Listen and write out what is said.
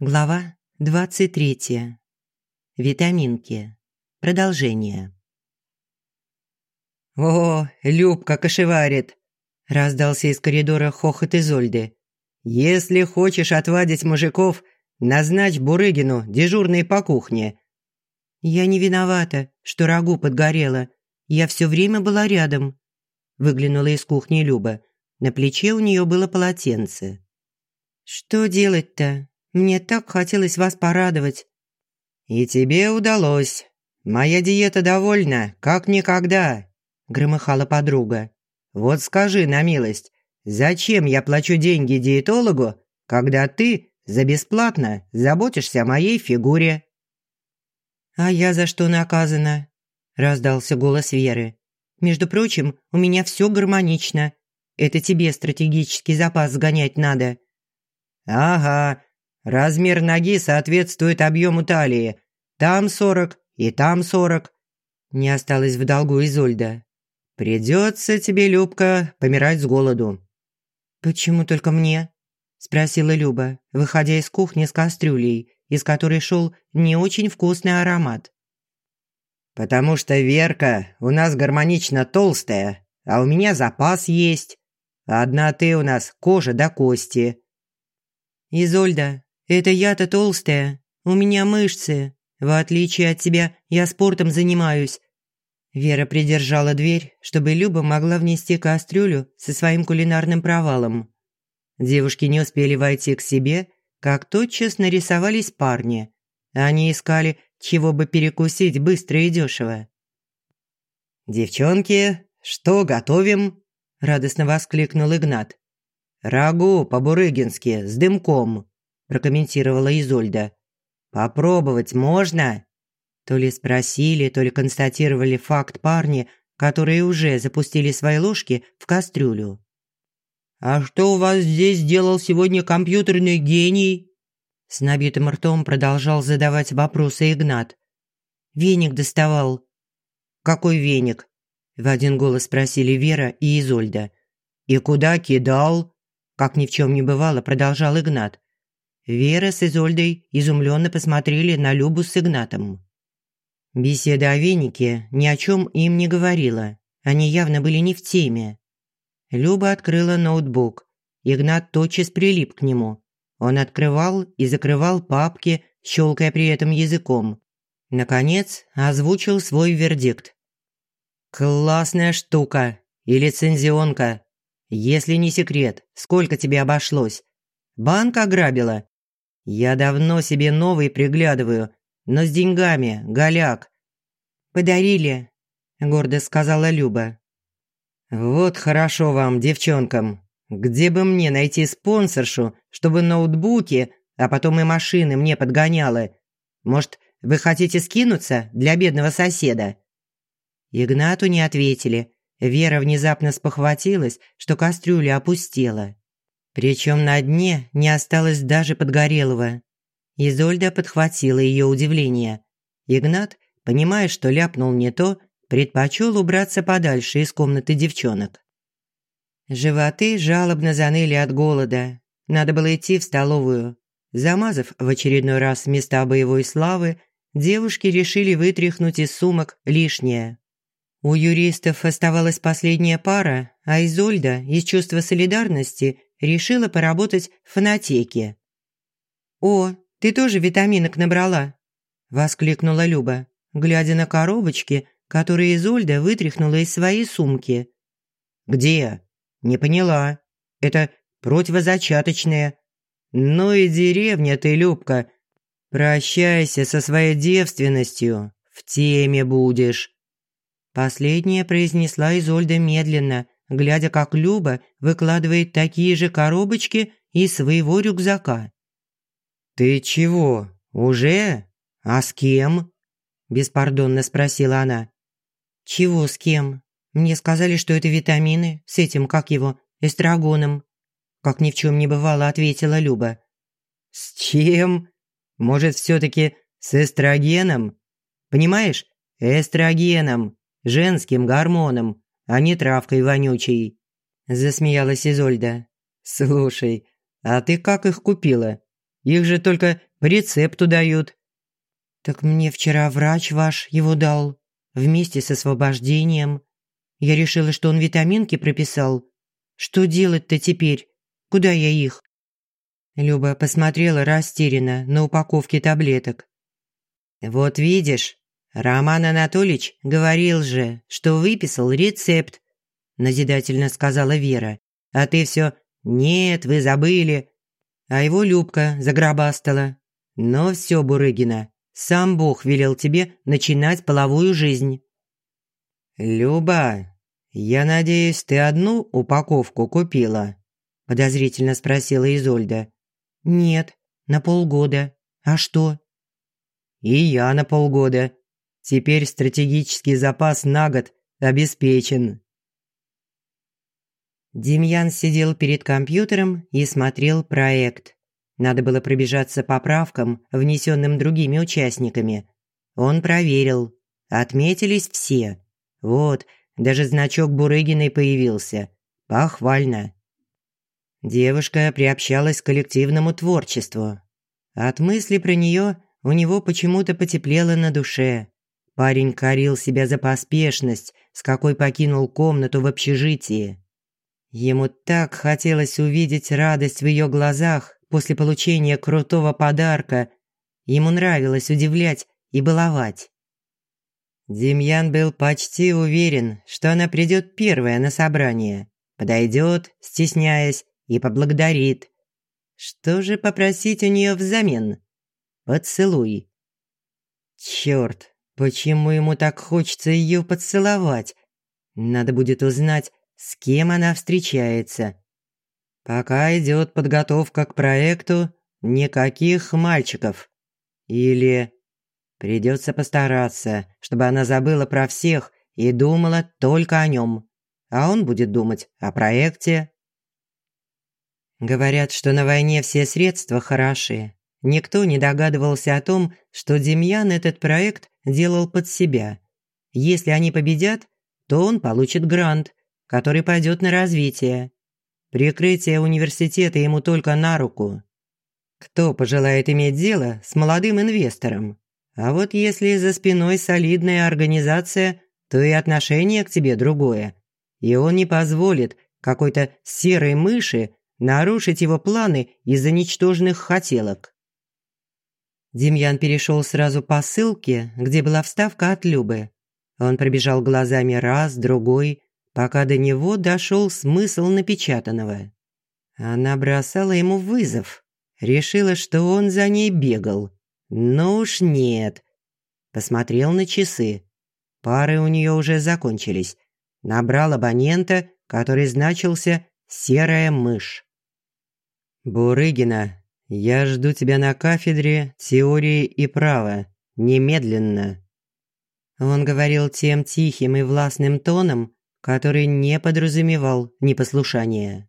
Глава 23. Витаминки. Продолжение. «О, Любка кошеварит!» – раздался из коридора хохот Изольды. «Если хочешь отвадить мужиков, назначь Бурыгину дежурной по кухне». «Я не виновата, что рагу подгорело. Я все время была рядом», – выглянула из кухни Люба. На плече у нее было полотенце. «Что делать-то?» Мне так хотелось вас порадовать». «И тебе удалось. Моя диета довольна, как никогда», – громыхала подруга. «Вот скажи на милость, зачем я плачу деньги диетологу, когда ты за бесплатно заботишься о моей фигуре?» «А я за что наказана?» – раздался голос Веры. «Между прочим, у меня все гармонично. Это тебе стратегический запас сгонять надо». «Ага, Размер ноги соответствует объему талии. Там сорок и там сорок. Не осталось в долгу Изольда. Придется тебе, Любка, помирать с голоду. Почему только мне? Спросила Люба, выходя из кухни с кастрюлей, из которой шел не очень вкусный аромат. «Потому что Верка у нас гармонично толстая, а у меня запас есть. Одна ты у нас кожа до кости». «Изольда, это я-то толстая, у меня мышцы. В отличие от тебя, я спортом занимаюсь». Вера придержала дверь, чтобы Люба могла внести кастрюлю со своим кулинарным провалом. Девушки не успели войти к себе, как тотчас нарисовались парни. Они искали, чего бы перекусить быстро и дешево. «Девчонки, что готовим?» – радостно воскликнул Игнат. «Рагу по-бурыгински с дымком» прокомментировала Изольда. «Попробовать можно?» То ли спросили, то ли констатировали факт парни, которые уже запустили свои ложки в кастрюлю. «А что у вас здесь делал сегодня компьютерный гений?» С набитым ртом продолжал задавать вопросы Игнат. «Веник доставал». «Какой веник?» В один голос спросили Вера и Изольда. «И куда кидал?» Как ни в чем не бывало, продолжал Игнат. Вера с Изольдой изумленно посмотрели на Любу с Игнатом. Беседа о венике ни о чем им не говорила. Они явно были не в теме. Люба открыла ноутбук. Игнат тотчас прилип к нему. Он открывал и закрывал папки, щелкая при этом языком. Наконец, озвучил свой вердикт. «Классная штука. И лицензионка. Если не секрет, сколько тебе обошлось? Банк ограбила? Я давно себе новый приглядываю, но с деньгами, голяк. Подарили, гордо сказала Люба. Вот хорошо вам, девчонкам. Где бы мне найти спонсоршу, чтобы ноутбуки, а потом и машины мне подгоняла? Может, вы хотите скинуться для бедного соседа? Игнату не ответили. Вера внезапно спохватилась, что кастрюля опустела. Причем на дне не осталось даже подгорелого. Изольда подхватила ее удивление. Игнат, понимая, что ляпнул не то, предпочел убраться подальше из комнаты девчонок. Животы жалобно заныли от голода. Надо было идти в столовую. Замазав в очередной раз места боевой славы, девушки решили вытряхнуть из сумок лишнее. У юристов оставалась последняя пара, а Изольда из чувства солидарности решила поработать в фонотеке. «О, ты тоже витаминок набрала?» – воскликнула Люба, глядя на коробочки, которые Изольда вытряхнула из своей сумки. «Где? Не поняла. Это противозачаточные. Ну и деревня ты, Любка. Прощайся со своей девственностью, в теме будешь». Последнее произнесла Изольда медленно – глядя, как Люба выкладывает такие же коробочки из своего рюкзака. «Ты чего, уже? А с кем?» – беспардонно спросила она. «Чего с кем? Мне сказали, что это витамины, с этим, как его, эстрагоном». Как ни в чем не бывало, ответила Люба. «С чем? Может, все-таки с эстрогеном? Понимаешь, эстрогеном, женским гормоном, а не травкой вонючей», – засмеялась Изольда. «Слушай, а ты как их купила? Их же только по рецепту дают». «Так мне вчера врач ваш его дал, вместе с освобождением. Я решила, что он витаминки прописал. Что делать-то теперь? Куда я их?» Люба посмотрела растерянно на упаковке таблеток. «Вот видишь, Роман Анатольевич говорил же, что выписал рецепт», назидательно сказала Вера. «А ты все «нет, вы забыли». А его Любка загробастала. «Но все, Бурыгина, сам Бог велел тебе начинать половую жизнь». «Люба, я надеюсь, ты одну упаковку купила?» подозрительно спросила Изольда. «Нет, на полгода. А что?» «И я на полгода. Теперь стратегический запас на год обеспечен». Демьян сидел перед компьютером и смотрел проект. Надо было пробежаться по правкам, внесенным другими участниками. Он проверил. Отметились все. Вот, даже значок Бурыгиной появился. Похвально. Девушка приобщалась к коллективному творчеству. От мысли про нее у него почему-то потеплело на душе. Парень корил себя за поспешность, с какой покинул комнату в общежитии. Ему так хотелось увидеть радость в ее глазах после получения крутого подарка. Ему нравилось удивлять и баловать. Демьян был почти уверен, что она придет первая на собрание. Подойдет, стесняясь, и поблагодарит. Что же попросить у нее взамен? Поцелуй. Черт, почему ему так хочется ее поцеловать? Надо будет узнать, с кем она встречается. Пока идет подготовка к проекту, никаких мальчиков. Или придется постараться, чтобы она забыла про всех и думала только о нем. А он будет думать о проекте. Говорят, что на войне все средства хороши. Никто не догадывался о том, что Демьян этот проект делал под себя. Если они победят, то он получит грант, который пойдет на развитие. Прикрытие университета ему только на руку. Кто пожелает иметь дело с молодым инвестором? А вот если за спиной солидная организация, то и отношение к тебе другое. И он не позволит какой-то серой мыши нарушить его планы из-за ничтожных хотелок. Демьян перешел сразу по ссылке, где была вставка от Любы. Он пробежал глазами раз, другой, пока до него дошел смысл напечатанного. Она бросала ему вызов. Решила, что он за ней бегал. Но уж нет. Посмотрел на часы. Пары у нее уже закончились. Набрал абонента, который значился «Серая мышь». «Бурыгина, я жду тебя на кафедре теории и права. Немедленно». Он говорил тем тихим и властным тоном, который не подразумевал непослушания.